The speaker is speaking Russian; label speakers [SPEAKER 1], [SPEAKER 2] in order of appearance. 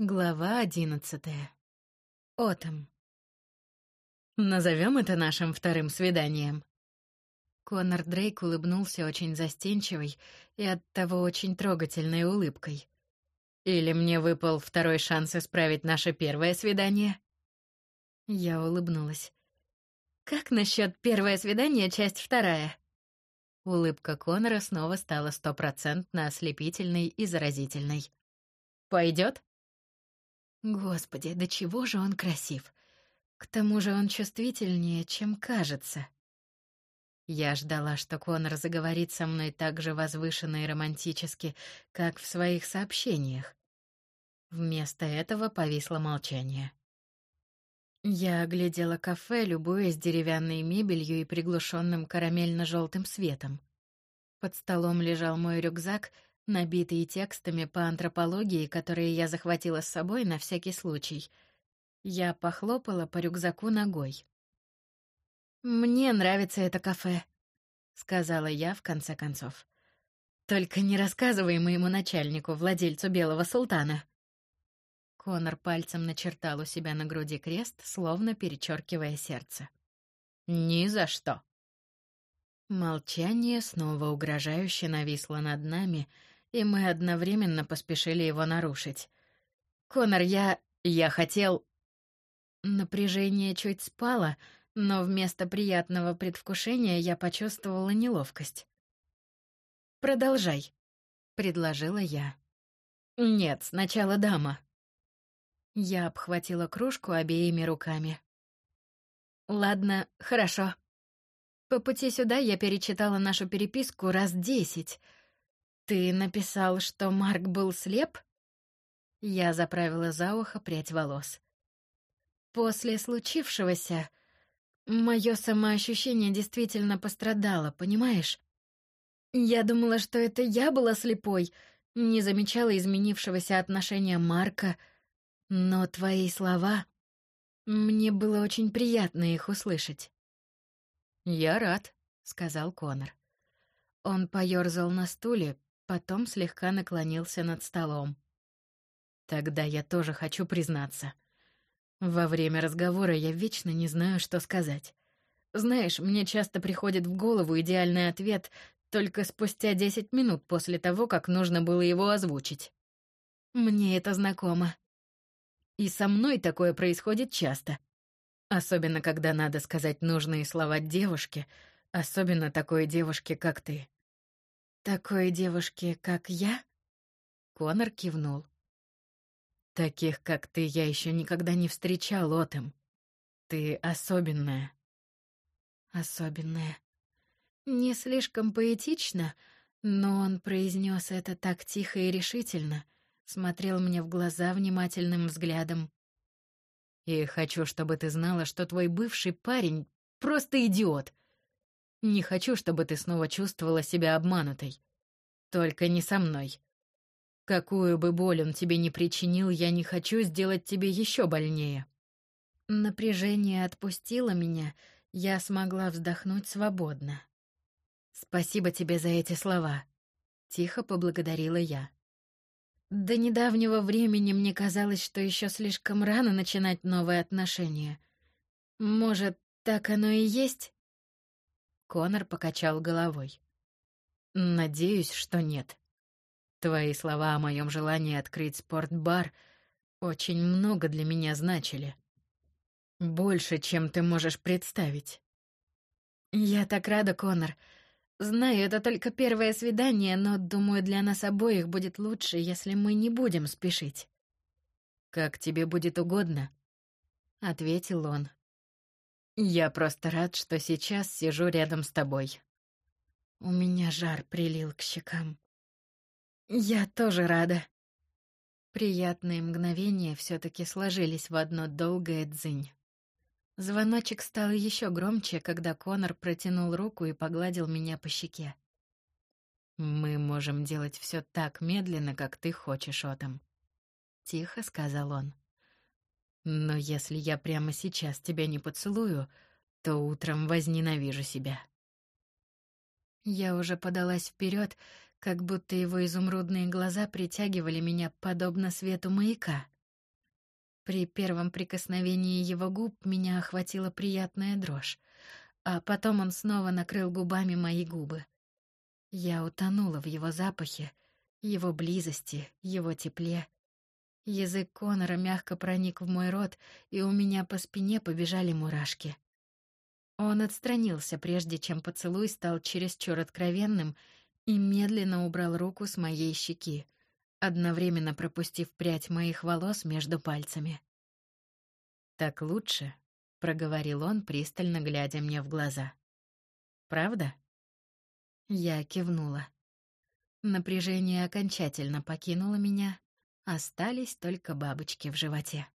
[SPEAKER 1] Глава одиннадцатая. Отом. Назовем это нашим вторым свиданием. Конор Дрейк улыбнулся очень застенчивой и оттого очень трогательной улыбкой. Или мне выпал второй шанс исправить наше первое свидание? Я улыбнулась. Как насчет первое свидание, часть вторая? Улыбка Конора снова стала стопроцентно ослепительной и заразительной. Пойдет? Господи, до чего же он красив! К тому же он чувствительнее, чем кажется. Я ждала, что Конор заговорит со мной так же возвышенно и романтически, как в своих сообщениях. Вместо этого повисло молчание. Я оглядела кафе, любуясь деревянной мебелью и приглушенным карамельно желтым светом. Под столом лежал мой рюкзак — набитые текстами по антропологии, которые я захватила с собой на всякий случай. Я похлопала по рюкзаку ногой. «Мне нравится это кафе», — сказала я в конце концов. «Только не рассказывай моему начальнику, владельцу Белого Султана». Конор пальцем начертал у себя на груди крест, словно перечеркивая сердце. «Ни за что». Молчание снова угрожающе нависло над нами, и мы одновременно поспешили его нарушить. «Конор, я... я хотел...» Напряжение чуть спало, но вместо приятного предвкушения я почувствовала неловкость. «Продолжай», — предложила я. «Нет, сначала дама». Я обхватила кружку обеими руками. «Ладно, хорошо. По пути сюда я перечитала нашу переписку раз десять — «Ты написал, что Марк был слеп?» Я заправила за ухо прядь волос. «После случившегося мое самоощущение действительно пострадало, понимаешь? Я думала, что это я была слепой, не замечала изменившегося отношения Марка, но твои слова... Мне было очень приятно их услышать». «Я рад», — сказал Конор. Он поёрзал на стуле, потом слегка наклонился над столом. Тогда я тоже хочу признаться. Во время разговора я вечно не знаю, что сказать. Знаешь, мне часто приходит в голову идеальный ответ только спустя десять минут после того, как нужно было его озвучить. Мне это знакомо. И со мной такое происходит часто. Особенно, когда надо сказать нужные слова девушке, особенно такой девушке, как ты. Такой девушки, как я? Конор кивнул. Таких, как ты, я еще никогда не встречал, Отом. Ты особенная. Особенная. Не слишком поэтично, но он произнес это так тихо и решительно, смотрел мне в глаза внимательным взглядом. И хочу, чтобы ты знала, что твой бывший парень просто идиот. Не хочу, чтобы ты снова чувствовала себя обманутой. Только не со мной. Какую бы боль он тебе не причинил, я не хочу сделать тебе еще больнее. Напряжение отпустило меня, я смогла вздохнуть свободно. Спасибо тебе за эти слова, тихо поблагодарила я. До недавнего времени мне казалось, что еще слишком рано начинать новые отношения. Может, так оно и есть? Конор покачал головой. Надеюсь, что нет. Твои слова о моем желании открыть спортбар очень много для меня значили. Больше, чем ты можешь представить. Я так рада, Конор. Знаю, это только первое свидание, но думаю, для нас обоих будет лучше, если мы не будем спешить. Как тебе будет угодно, ответил он. Я просто рад, что сейчас сижу рядом с тобой. У меня жар прилил к щекам. Я тоже рада. Приятные мгновения все таки сложились в одно долгое дзынь. Звоночек стал еще громче, когда Конор протянул руку и погладил меня по щеке. Мы можем делать все так медленно, как ты хочешь, Отом, тихо сказал он. Но если я прямо сейчас тебя не поцелую, то утром возненавижу себя. Я уже подалась вперед, как будто его изумрудные глаза притягивали меня подобно свету маяка. При первом прикосновении его губ меня охватила приятная дрожь, а потом он снова накрыл губами мои губы. Я утонула в его запахе, его близости, его тепле. Язык Конора мягко проник в мой рот, и у меня по спине побежали мурашки. Он отстранился, прежде чем поцелуй стал чересчур откровенным, и медленно убрал руку с моей щеки одновременно пропустив прядь моих волос между пальцами. Так лучше, проговорил он, пристально глядя мне в глаза. Правда? Я кивнула. Напряжение окончательно покинуло меня, остались только бабочки в животе.